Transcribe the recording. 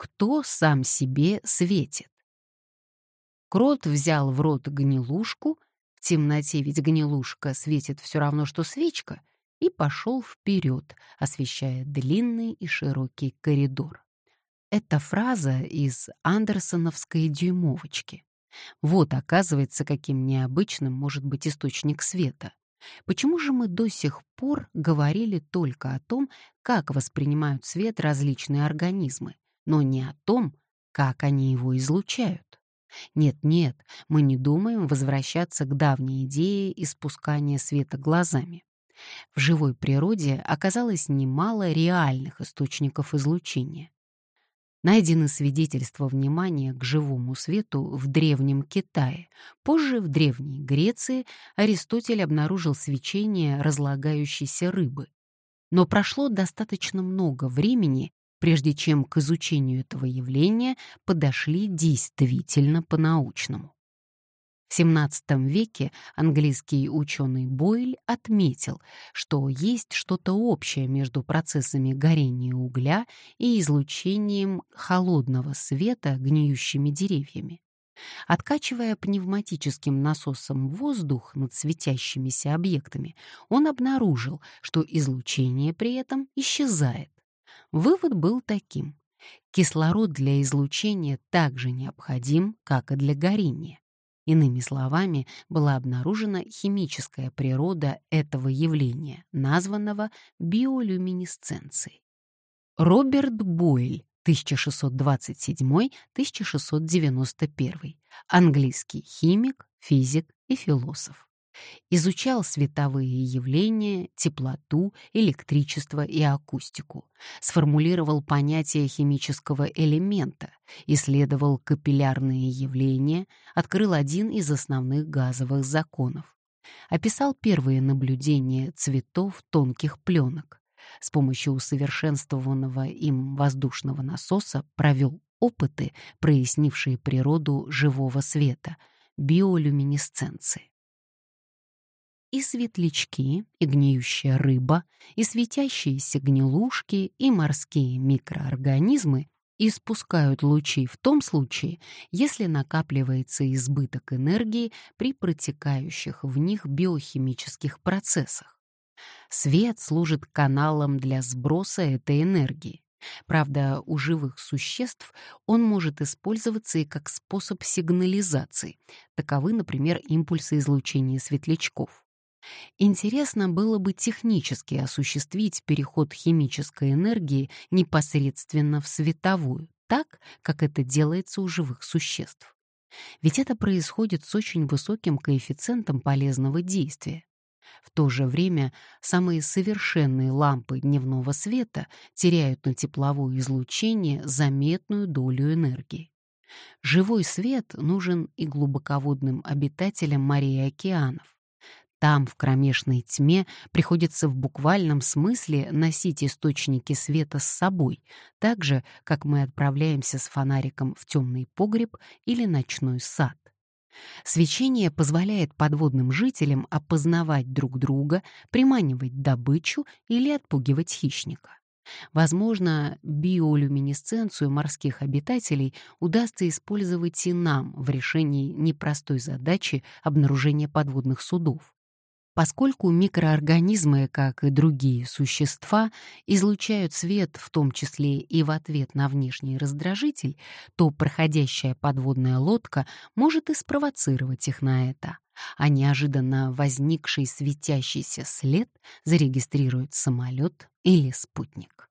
Кто сам себе светит? Крот взял в рот гнилушку, в темноте ведь гнилушка светит все равно, что свечка, и пошел вперед, освещая длинный и широкий коридор. Это фраза из андерсоновской дюймовочки. Вот, оказывается, каким необычным может быть источник света. Почему же мы до сих пор говорили только о том, как воспринимают свет различные организмы, но не о том, как они его излучают? Нет-нет, мы не думаем возвращаться к давней идее испускания света глазами. В живой природе оказалось немало реальных источников излучения. Найдены свидетельства внимания к живому свету в Древнем Китае. Позже в Древней Греции Аристотель обнаружил свечение разлагающейся рыбы. Но прошло достаточно много времени, прежде чем к изучению этого явления подошли действительно по-научному. В XVII веке английский ученый Бойль отметил, что есть что-то общее между процессами горения угля и излучением холодного света гниющими деревьями. Откачивая пневматическим насосом воздух над светящимися объектами, он обнаружил, что излучение при этом исчезает. Вывод был таким. Кислород для излучения также необходим, как и для горения. Иными словами, была обнаружена химическая природа этого явления, названного биолюминесценцией. Роберт Бойль, 1627-1691, английский химик, физик и философ изучал световые явления, теплоту, электричество и акустику, сформулировал понятие химического элемента, исследовал капиллярные явления, открыл один из основных газовых законов, описал первые наблюдения цветов тонких пленок, с помощью усовершенствованного им воздушного насоса провел опыты, прояснившие природу живого света, биолюминесценции. И светлячки, и гниющая рыба, и светящиеся гнилушки, и морские микроорганизмы испускают лучи в том случае, если накапливается избыток энергии при протекающих в них биохимических процессах. Свет служит каналом для сброса этой энергии. Правда, у живых существ он может использоваться и как способ сигнализации. Таковы, например, импульсы излучения светлячков. Интересно было бы технически осуществить переход химической энергии непосредственно в световую, так, как это делается у живых существ. Ведь это происходит с очень высоким коэффициентом полезного действия. В то же время самые совершенные лампы дневного света теряют на тепловое излучение заметную долю энергии. Живой свет нужен и глубоководным обитателям морей и океанов. Там, в кромешной тьме, приходится в буквальном смысле носить источники света с собой, так же, как мы отправляемся с фонариком в темный погреб или ночной сад. Свечение позволяет подводным жителям опознавать друг друга, приманивать добычу или отпугивать хищника. Возможно, биолюминесценцию морских обитателей удастся использовать и нам в решении непростой задачи обнаружения подводных судов. Поскольку микроорганизмы, как и другие существа, излучают свет, в том числе и в ответ на внешний раздражитель, то проходящая подводная лодка может и спровоцировать их на это, а неожиданно возникший светящийся след зарегистрирует самолет или спутник.